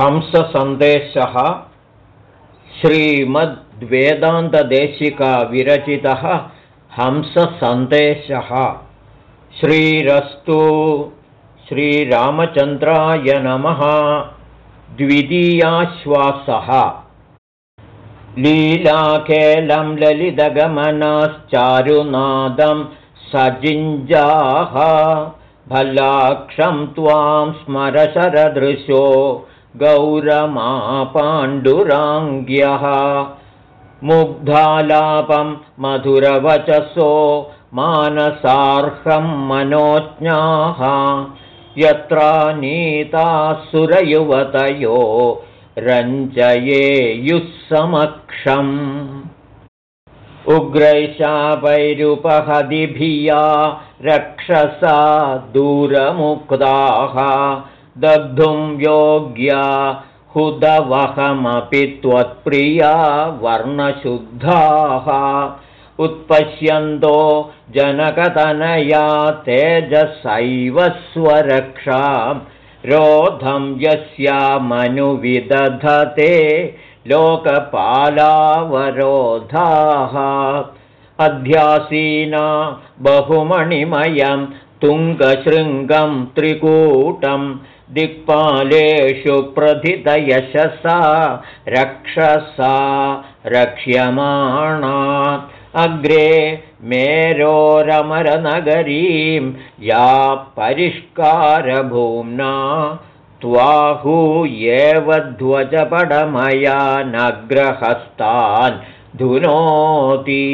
हंससन्देशः श्रीमद्वेदान्तदेशिकाविरचितः हंससन्देशः। श्रीरस्तु श्रीरामचन्द्राय नमः। द्वितीयाश्वासः। लीलाखेलं ललितगमनाश्चारुनादं सजिञ्जाः। भलाक्षं त्वां स्मरशरदृशो गौरमापाण्डुराङ्ग्यः। मुग्धालापं मधुरवचसो मानसार्हं मनोज्ञाः। यत्रा नीतासुरयुवतयो रञ्जयेयुःसमक्षम् उग्रैशापैरुपहदिभिया रक्षसा दूरमुक्ताः दग्धुं योग्या हुदवहमपि त्वत्प्रिया वर्णशुद्धाः। उत्पश्यन्तो जनकतनया तेजसैव स्वरक्षां। रोधं यस्यामनुविदधते लोकपालावरोधाः। अध्यासीना बहुमणिमयं तुङ्गशृङ्गं त्रिकूटं दिक्पालेषु प्रथितयशसा रक्षसा रक्ष्यमाणा अग्रे मेरोरमरनगरीं या परिष्कारभूम्ना त्वाहूयेव ध्वजपडमया नग्रहस्तान् धुनोति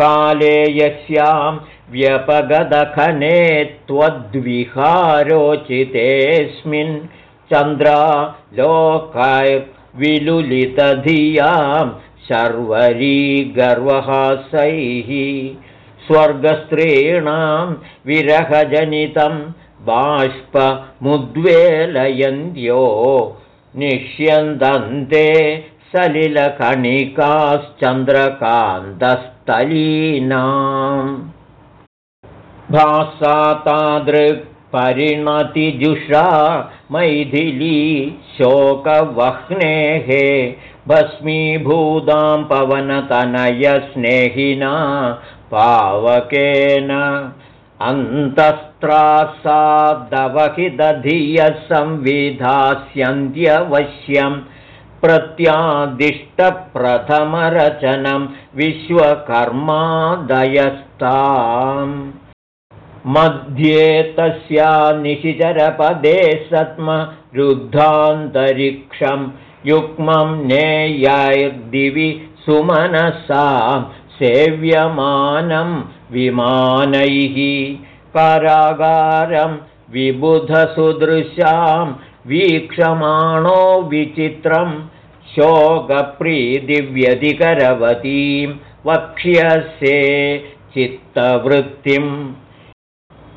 काले यस्यां व्यपगदखने त्वद्विहारोचितेऽस्मिन् चन्द्रा लोकैर्विलुलितधियां शर्वरी गर्वहासैः स्वर्गस्त्रीणां विरहजनितं बाष्पमुद्वेलयन्त्यो निष्यन्दन्ते सलिलकणिकाश्चन्द्रकान्तस्थलीनाम् भासा तादृक्परिणतिजुषा मैथिली शोकवह्नेः भस्मीभूतां पवनतनयस्नेहिना पावकेन अन्तस्त्रासादवहिदधियः संविधास्यन्त्यवश्यं प्रत्यादिष्टप्रथमरचनं विश्वकर्मादयस्ताम्। मध्ये तस्या निशिचरपदे सत्म रुद्धान्तरिक्षं युग्मं नेयैर्दिवि सुमनसां सेव्यमानं विमानैः। कारागारं विबुधसुदृशां वीक्षमाणो विचित्रं शोकप्रीतिव्यधिकरवतीं वक्ष्यसे चित्तवृत्तिम्।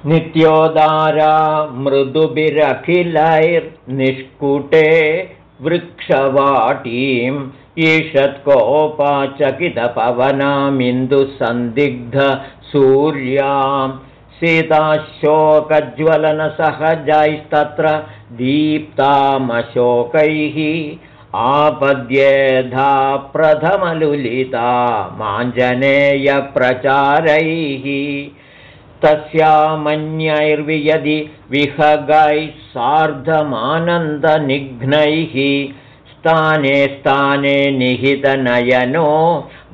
नित्योदारा मृदुभिरखिलैर्निष्कुटे वृक्षवाटीम् ईषत्कोपाचकितपवनामिन्दुसन्दिग्धसूर्यां सीताशोकज्वलनसहजैस्तत्र दीप्तामशोकैः आपद्येधा प्रथमलुलिता माञ्जनेयप्रचारैः तस्यामन्यैर्वियदि विहगैः सार्धमानन्दनिघ्नैः स्थाने स्थाने निहितनयनो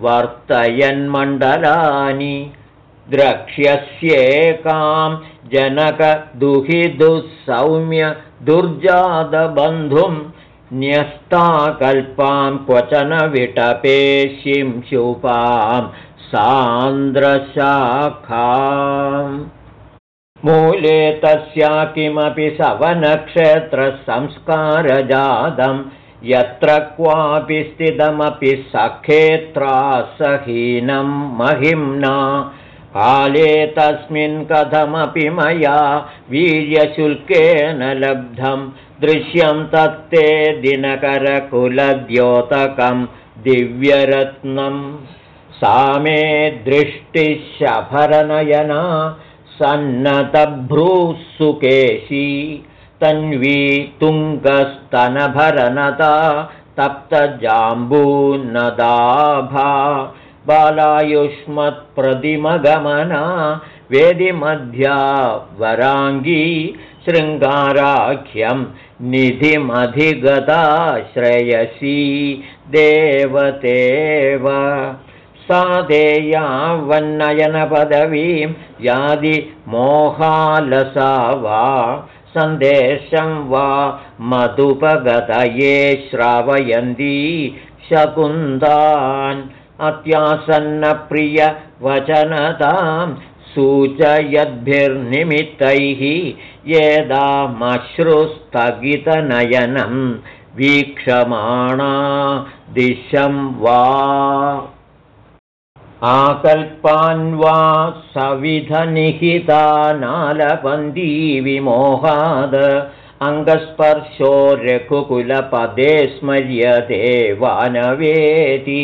वर्तयन्मण्डलानि द्रक्ष्यस्येकां जनकदुहिदुःसौम्य दुर्जातबन्धुं न्यस्ताकल्पां क्वचन विटपेशिं शुपां सान्द्रशाखा मूले तस्या किमपि सवनक्षेत्रसंस्कारजातं यत्र क्वापि स्थितमपि सखेत्रासहीनं महिम्ना काले तस्मिन् कथमपि मया वीर्यशुल्केन लब्धं। दृश्यं तत्ते दिनकरकुलद्योतकं दिव्यरत्नम् सा मे दृष्टिशफरनयना सन्नतभ्रूः सुकेशी तन्वी तुङ्गस्तनभरनता तप्तजाम्बूनदाभा बालायुष्मत्प्रतिमगमना वेदिमध्या वराङ्गी शृङ्गाराख्यं निधिमधिगता श्रेयसी देवतेव। सा देयावन्नयनपदवीं यादि मोहालसा वा सन्देशं वा मधुपगतये श्रावयन्ती शकुन्दान् अत्यासन्नप्रियवचनतां सूचयद्भिर्निमित्तैः येदामश्रुस्थगितनयनं वीक्षमाणा दिशं वा। आकल्पान्वा सविधनिहितानालपन्दी विमोहाद अङ्गस्पर्शो रघुकुलपदे स्मर्यते वानवेति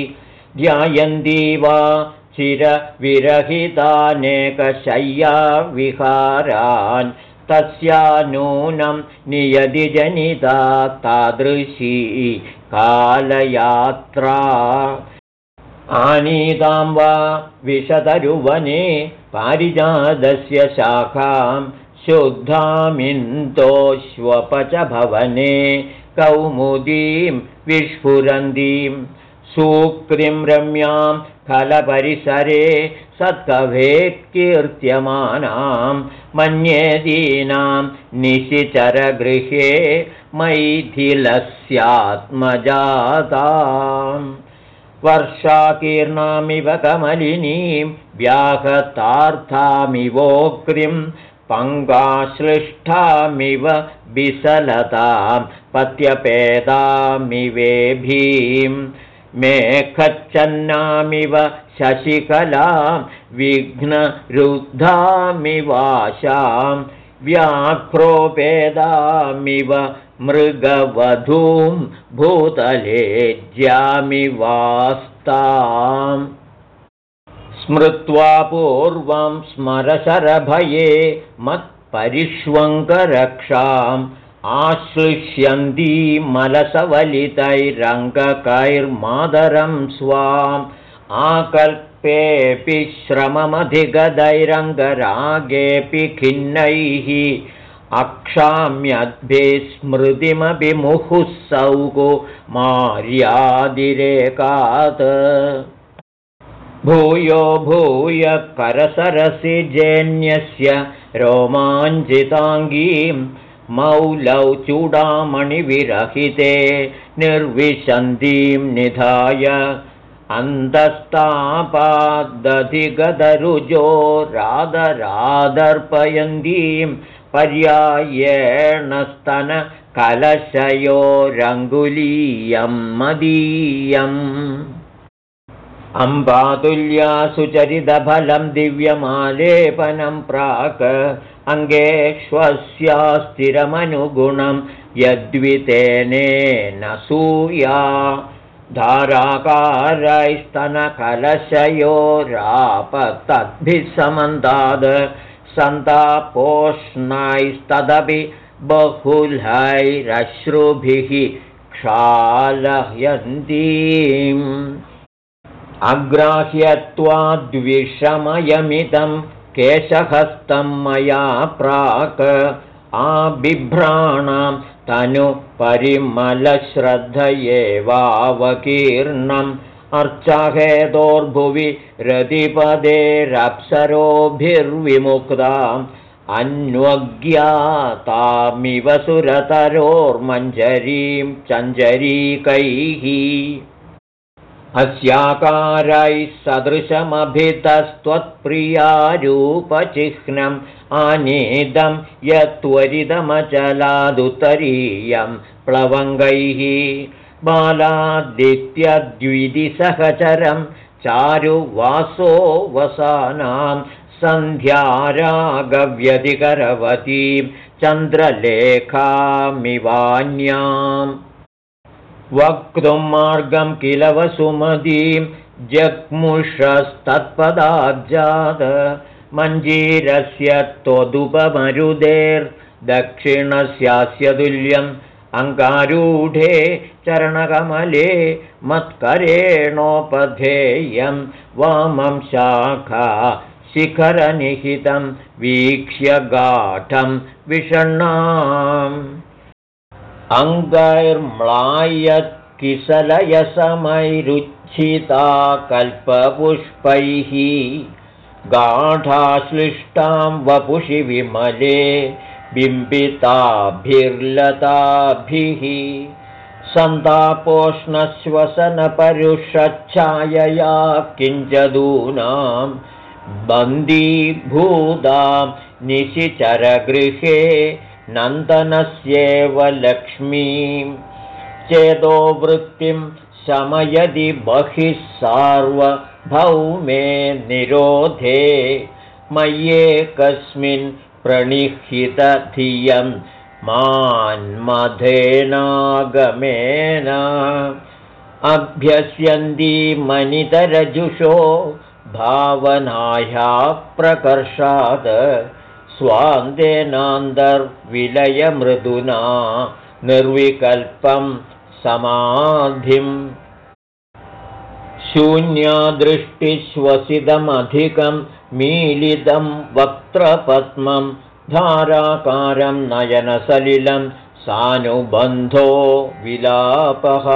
ध्यायन्ती वा चिरविरहितानेकशय्याविहारान्। तस्या नूनं नियतिजनिता तादृशी कालयात्रा। आनीतां वा विशतरुवने पारिजातस्य शाखां शुद्धामिन्दोष्वपचभवने कौमुदीं विस्फुरन्तीं सूक्तिं रम्यां फलपरिसरे सत्कवेत्कीर्त्यमानां मन्येदीनां निशिचरगृहे मैथिलस्यात्मजाताम्। वर्षाकीर्णामिव कमलिनीं व्याहतार्थामिवोक्तिं पङ्गाश्लिष्ठामिव विसलतां पत्यपेदामिवेभीं मेखच्छन्नामिव शशिकलां विघ्नरुद्धामिवाशां व्याघ्रोपेदामिव मृगवधूं भूतले ज्यामिवास्ताम् स्मृत्वा पूर्वं स्मरशरभये मत्परिष्वङ्करक्षाम् आश्लिष्यन्तीमलसवलितैरङ्गकैर्मादरं स्वाम् आकल्पेऽपि श्रममधिगदैरङ्गरागेऽपि खिन्नैः अक्षाम्यद्भिस्मृतिमपि मुहुःसौको मार्यादिरेकात्। भूयो भूय करसरसि जेन्यस्य रोमाञ्चिताङ्गीं मौलौ चूडामणिविरहिते निर्विशन्तीं निधाय। अन्तस्तापादधिगदरुजो राधरादर्पयन्तीं पर्यायेण स्तनकलशयोरङ्गुलीयं मदीयम् अम्बातुल्या सुचरितफलं दिव्यमालेपनं प्राक् अङ्गेष्वस्या स्थिरमनुगुणं यद्वितेनेन सूया। धाराकारैस्तनकलशयोरापतद्भिः समन्ताद् सन्तापोष्णैस्तदपि बहुलैरश्रुभिः क्षालयन्तीम् अग्राह्यत्वाद्विषमयमिदं केशहस्तं मया प्राक् आबिभ्राणां तनुपरिमलश्रद्धयेवावकीर्णम् अर्चाहेतोर्भुवि रतिपदेरप्सरोभिर्विमुक्ताम् अन्वज्ञातामिव सुरतरोर्मञ्जरीं चञ्जरीकैः अस्याकारैः सदृशमभितस्त्वत्प्रियारूपचिह्नम् आनीदं यत्त्वरितमचलादुत्तरीयं प्लवङ्गैः बालादित्यद्विदिसहचरं चारुवासो वसानां सन्ध्यारागव्यधिकरवतीं चन्द्रलेखामिवान्याम् वक्तुं मार्गं किल वसुमतीं? जग्मुषस्तत्पदाब्जाद। मञ्जीरस्य त्वदुपमरुदेर् दक्षिणस्यास्य तुल्यम् अङ्गारूढे चरणकमले मत्करेणोपधेयं वामं शाखा शिखरनिहितं वीक्ष्य गाढं विषण्णाम् अङ्गैर्म्लायत्किसलयसमैरुच्छिता कल्पपुष्पैः गाढाश्लिष्टां वपुषि विमले बिम्बिताभिर्लताभिः सन्तापोष्णश्वसनपरुषच्छायया किञ्चदूनां बन्दीभूतां निशिचरगृहे नन्दनस्येव लक्ष्मीं। चेदोवृत्तिं शमयदि बहिः सार्वभौमे निरोधे। मय्येकस्मिन् प्रणिहितधियं मान्मधेनागमेन अभ्यस्यन्ती मनितरजुषो भावनाया प्रकर्षात् स्वान्तेनान्तर्विलयमृदुना निर्विकल्पं समाधिम् शून्यादृष्टिश्वसितमधिकं मीलितं वक्त्रपद्मं धाराकारं नयनसलिलं सानुबन्धो विलापः।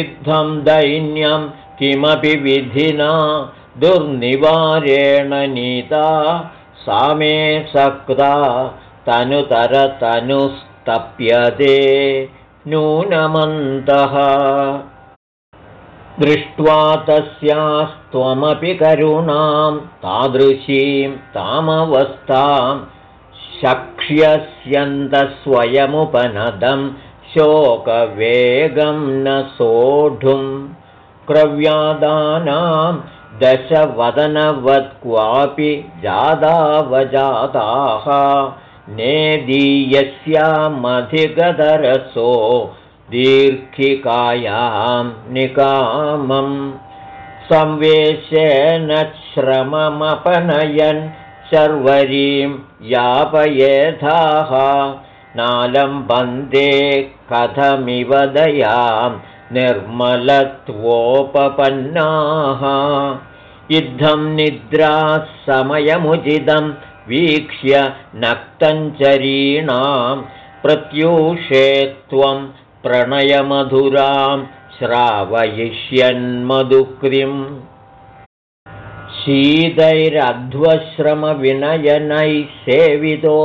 इत्थं दैन्यं किमपि विधिना दुर्निवारेण नीता सा मे सक्ता तनुतरतनुस्तप्यते नूनमन्तः। दृष्ट्वा तस्यास्त्वमपि करुणां तादृशीं तामवस्थां शक्ष्यस्यन्तस्वयमुपनदं शोकवेगं न सोढुं। क्रव्यादानां दशवदनवत् क्वापि जादावजाताः नेदीयस्यामधिगतरसो दीर्घिकायां निकामं संवेशेन श्रममपनयन् शर्वरीं यापयेधाः। नालं वन्दे कथमिव दयां निर्मलत्वोपपन्नाः। इद्धं निद्रा समयमुचितं वीक्ष्य नक्तञ्चरीणां प्रत्यूषे त्वं प्रणयमधुरां श्रावयिष्यन्मधुक्रिम्। शीतैरध्वश्रमविनयनैः सेवितो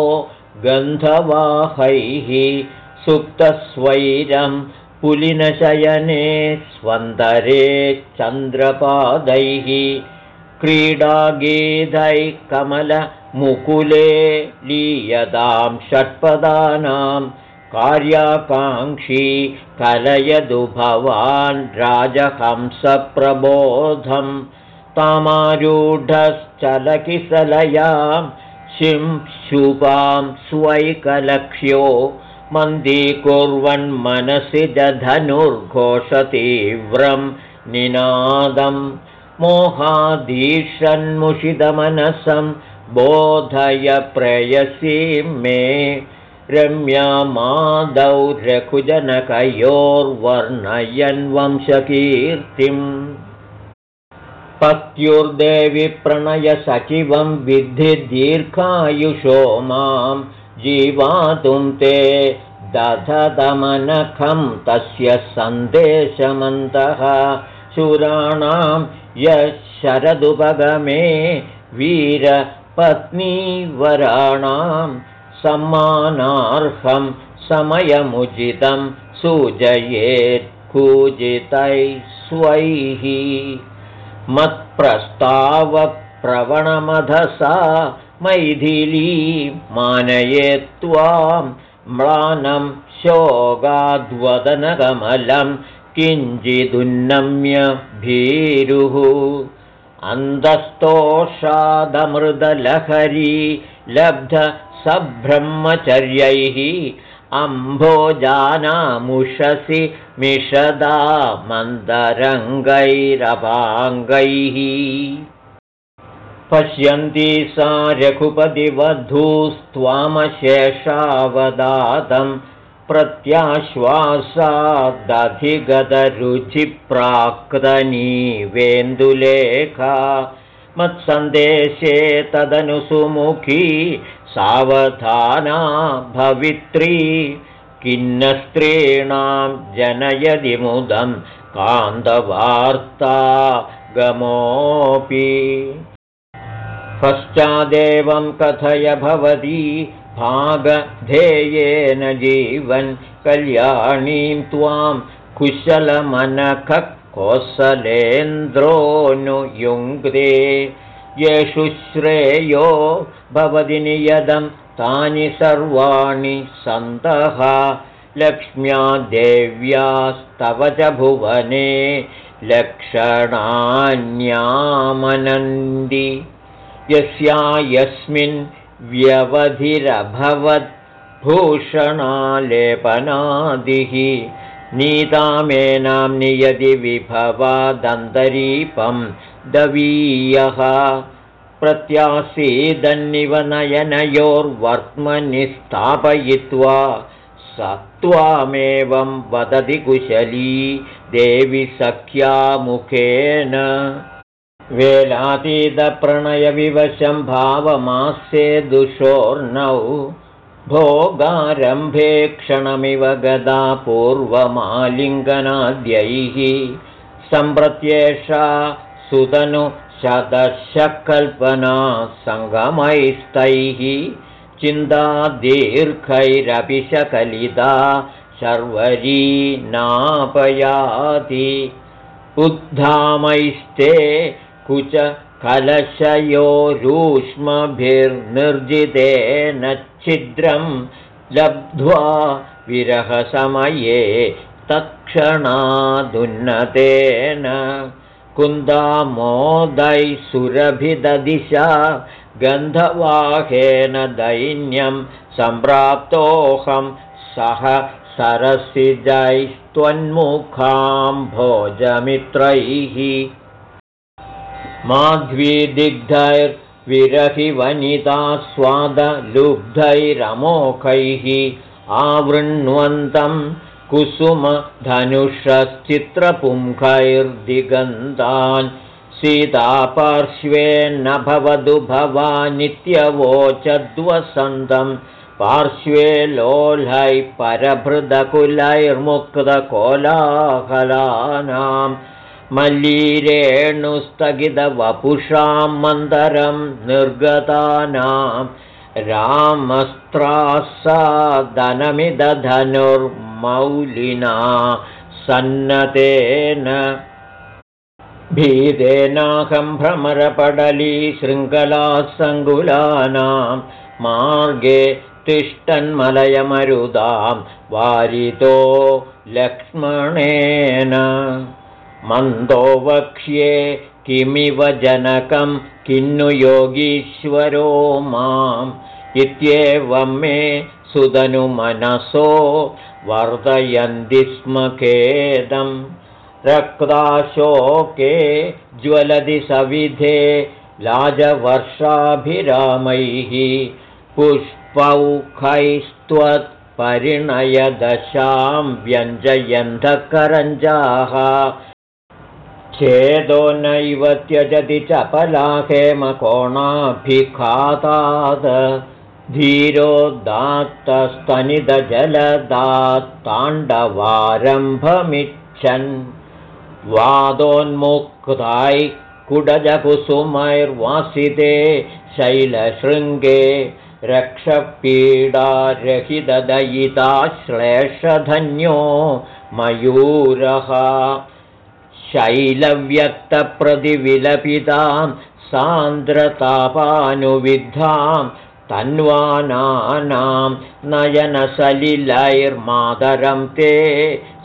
गन्धवाहैः सुप्तस्वैरं पुलिनशयने स्वन्दरे चन्द्रपादैः क्रीडागीधैः कमलमुकुले लीयतां षट्पदानां कार्याकाङ्क्षी कलयदु भवान् राजहंसप्रबोधं। तामारूढश्चलकिसलयां शिंशुपां स्वैकलक्ष्यो मन्दीकुर्वन्मनसि दधनुर्घोषतीव्रं निनादं। मोहादीषन्मुषितमनसं बोधय प्रेयसीं मे। रम्यामादौ रघुजनकयोर्वर्णयन् वंशकीर्तिम्। पत्युर्देवि प्रणयसचिवं विद्धि दीर्घायुषो मां जीवातुं ते दधदमनखं तस्य सन्देशमन्तः। शूराणां यः शरदुपगमे वीरपत्नीवराणां सम्मानार्हं समयमुचितं सूजयेत्कूजितैः स्वैः। मत्प्रस्तावप्रवणमधसा मैथिली मानये त्वां म्लानं शोगाद्वदनकमलं किञ्चिदुन्नम्य भीरुः अन्तस्तोषादमृदलहरी लब्ध सब्रह्मचर्यैः अम्भोजानामुषसि मिषदा मन्दरङ्गैरपाङ्गैः पश्यन्ती सा रघुपतिवधूस्त्वामशेषावदातं प्रत्याश्वासादधिगतरुचिप्राक्तनी वेन्दुलेखा मत्सन्देशे तदनुसुमुखी सावधाना भवित्री। किन्नस्त्रीणां जनयदि मुदं कान्तवार्ता गमोऽपि पश्चादेवं कथय भवती भागधेयेन जीवन् कल्याणीं त्वां कुशलमनखः कोसलेन्द्रोऽनुयुङ्क्ते येषु श्रेयो भवति नियदं तानि सर्वाणि सन्तः। लक्ष्म्या देव्यास्तव च भुवने लक्षणान्यामनन्दि यस्या यस्मिन् व्यवधिरभवद्भूषणालेपनादिः नीतामेनां नियति विभवादन्तरीपं दवीयः प्रत्यासीदन्निव नयनयोर्वर्त्मनि स्थापयित्वा स त्वामेवं वदति कुशली देवि सख्यामुखेन वेलातीतप्रणयविवशं भावमास्ये दुषोर्नौ भोगारम्भे क्षणमिव गदा पूर्वमालिङ्गनाद्यैः सम्प्रत्येषा सुतनु शतशकल्पना सङ्गमैस्तैः चिन्ता दीर्घैरपि शकलिता शर्वरी नापयाति उद्धामैस्ते कुच कलशयोरूष्मभिर्निर्जितेन छिद्रं लब्ध्वा विरहसमये तत्क्षणादुन्नतेन सुरभिददिशा गन्धवाहेन दैन्यं सम्प्राप्तोऽहं सह सरसिजैस्त्वन्मुखां भोजमित्रैः माध्वीदिग्धैर्विरहिवनिता स्वादलुब्धैरमोखैः आवृण्वन्तं कुसुमधनुषश्चित्रपुङ्खैर्दिगन्तान् सीतापार्श्वेन्न भवतु भवानित्यवोचद्वसन्तं पार्श्वे लोलैः परभृदकुलैर्मुक्तकोलाहलानां मल्लीरेणुस्थगितवपुषां मन्दरं निर्गतानां रामस्त्रासादनमिदधनुर्मौलिना सन्नतेन भीतेनाहं भ्रमरपडली शृङ्खलासङ्कुलानां मार्गे तिष्ठन्मलयमरुदां वारितो लक्ष्मणेन मन्दो वक्ष्ये किमिव जनकं किन्नु योगीश्वरो माम्। इत्येवं मे सुदनुमनसो वर्धयन्ति स्म खेदम्। रक्ताशोके ज्वलति सविधे लाजवर्षाभिरामैः। पुष्पौखैस्त्वत्परिणयदशां व्यञ्जयन्धकरञ्जाः छेदो नैव त्यजति चपलाहेमकोणाभिखातात् धीरोदात्तस्तनिदजलदात्ताण्डवारम्भमिच्छन् वादोन्मुक्ताय कुडजकुसुमैर्वासिते शैलशृङ्गे रक्षपीडारहितदयिताश्लेषधन्यो मयूरः शैलव्यक्तप्रतिविलपितां सान्द्रतापानुविद्धां तन्वानानां नयनसलिलैर्मातरं ते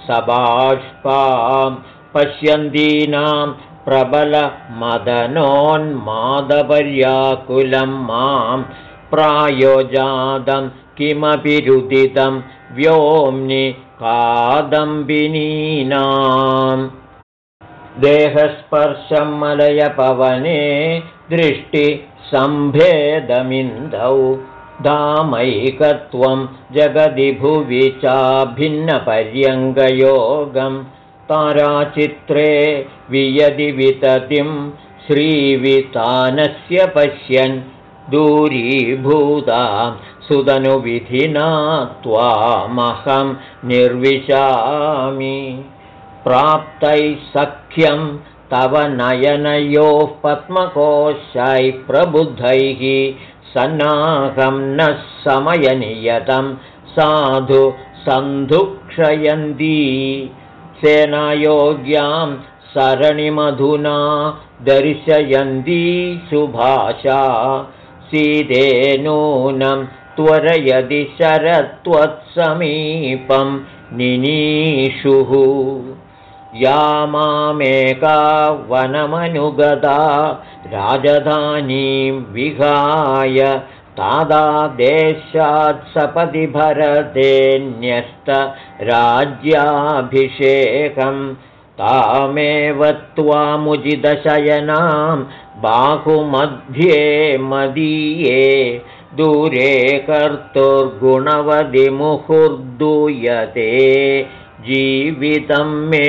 सबाष्पां पश्यन्तीनां प्रबलमदनोन्मादपर्याकुलं मां प्रायोजातं किमपि रुदितं व्योम्नि कादम्बिनीनाम् देहस्पर्शं मलयपवने दृष्टिसम्भेदमिन्दौ धामैकत्वं जगदि भुवि चाभिन्नपर्यङ्गयोगं ताराचित्रे वियदि विततिं श्रीवितानस्य पश्यन् दूरीभूता सुदनुविधिना त्वामहं निर्विशामि प्राप्तैः सख्यं तव नयनयोः पद्मकोशैः प्रबुद्धैः सन्नाहं न समयनियतं। साधु सन्धुक्षयन्ती। सेनायोग्यां सरणिमधुना दर्शयन्ती सुभाषा। सीते नूनं त्वरयदि शरत्वत्समीपं निनीषुः या मामेका वनमनुगता राजधानीं विहाय तादादेशात् सपदि भरतेऽन्यस्तराज्याभिषेकं तामेव त्वामुजितशयनां बाहुमध्ये मदीये दूरे कर्तुर्गुणवदिमुहुर्दूयते जीवितं मे।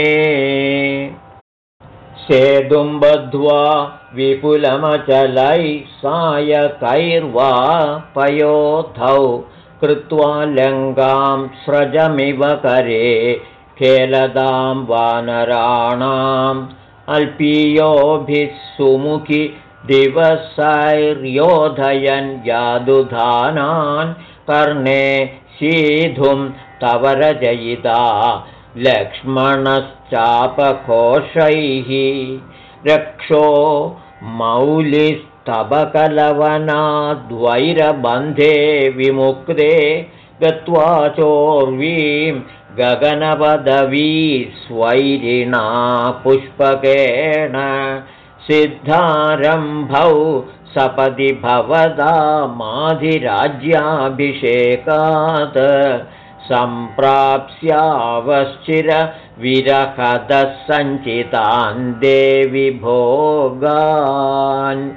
सेतुं बद्ध्वा विपुलमचलैः सायकैर्वा पयोधौ कृत्वा लङ्गां स्रजमिव करे खेलदां वानराणाम् अल्पीयोभिः सुमुखि दिवसैर्योधयन् यादुधानान् कर्णे शीधुं तव रजयिता लक्ष्मणश्चापकोशैः। रक्षो मौलिस्तबकलवनाद्वैरबन्धे विमुक्ते गत्वा चोर्वीं गगनपदवी स्वैरिणा पुष्पकेण। सिद्धारम्भौ सपदि भवदा माधिराज्याभिषेकात् सम्प्राप्स्यावश्चिरविरहदः सञ्चितान् देवि भोगान्।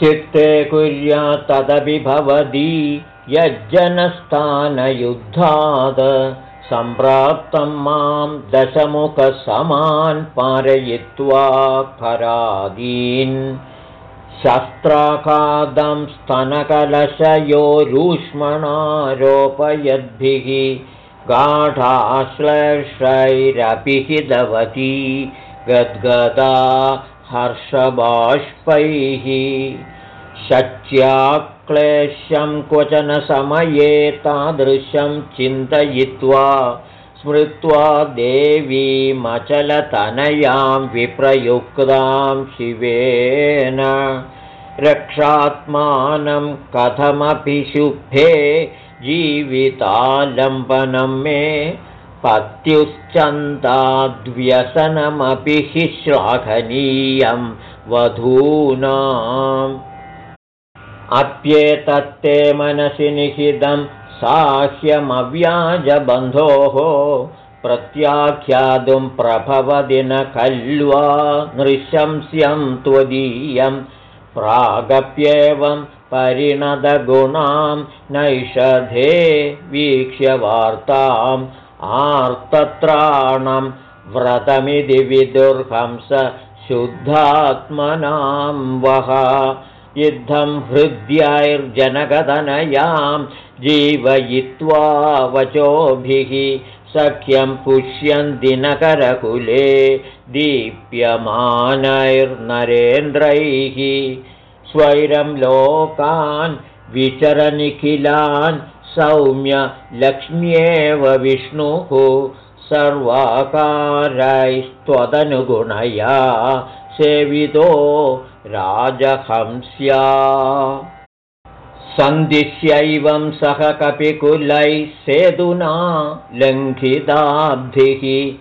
चित्ते कुर्यात्तदपि भवती यज्जनस्थानयुद्धात्। सम्प्राप्तं मां दशमुखसमान् पारयित्वा खरादीन् शस्त्राकादं स्तनकलशयोरूष्मणारोपयद्भिः गाढाश्लेषैरपि हितवती गद्गदा हर्षबाष्पैः। शच्याक्लेश्यं क्वचन समये तादृशं चिन्तयित्वा स्मृत्वा देवीमचलतनयां विप्रयुक्तां शिवेन। रक्षात्मानं कथमपि शुभे जीवितालम्बनं मे। पत्युश्चन्ताद्व्यसनमपि हि श्लाघनीयं वधूनाम्। अप्येतत्ते मनसि निहितं साह्यमव्याजबन्धोः प्रत्याख्यातुं प्रभवदि न खल्वा नृशंस्यं त्वदीयं प्रागप्येवं परिणदगुणां नैषधे वीक्ष्य वार्ताम् आर्तत्राणं व्रतमिति विदुर्हंस शुद्धात्मनां वः युद्धं हृद्यैर्जनकदनयां जीवयित्वा वचोभिः सख्यं पुष्यन् दिनकरकुले दीप्यमानैर्नरेन्द्रैः। स्वैरं लोकान् विचरनिखिलान् सौम्य लक्ष्म्येव विष्णुः। सर्वाकारैस्त्वदनुगुणया सेवितो राजहंस्या। सन्दिश्यैवं सह कपिकुलैः सेतुना लङ्घिताब्धिः।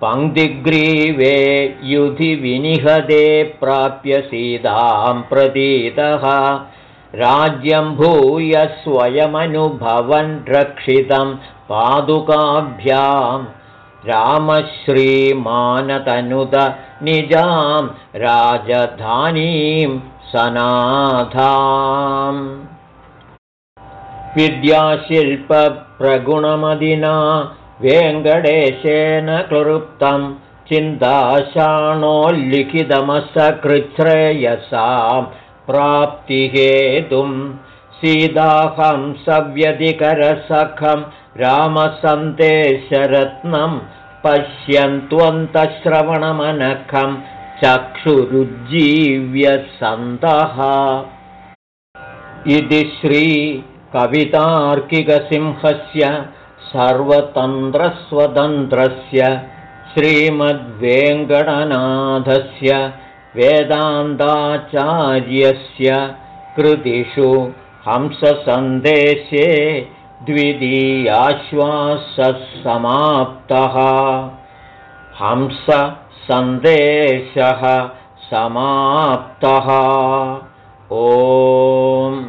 पङ्क्तिग्रीवे युधि विनिहदे प्राप्य सीतां प्रतीतः। राज्यं भूय स्वयमनुभवन् रक्षितं पादुकाभ्यां। रामश्रीमानतनुद निजां राजधानीं सनाधाम् विद्याशिल्पप्रगुणमदिना वेङ्कटेशेन क्लृप्तं चिन्ताशाणोल्लिखितमसकृच्छ्रेयसां प्राप्तिहेतुं सीताहंसव्यधिकरसखं रामसन्देशरत्नं पश्यन्त्वन्तश्रवणमनखं चक्षुरुज्जीव्यसन्तः। इति श्रीकवितार्किकसिंहस्य सर्वतन्त्रस्वतन्त्रस्य श्रीमद्वेङ्कटनाथस्य वेदान्ताचार्यस्य कृतिषु हंससन्देशे द्वितीयाश्वासः समाप्तः हंससन्देशः समाप्तः। ओम्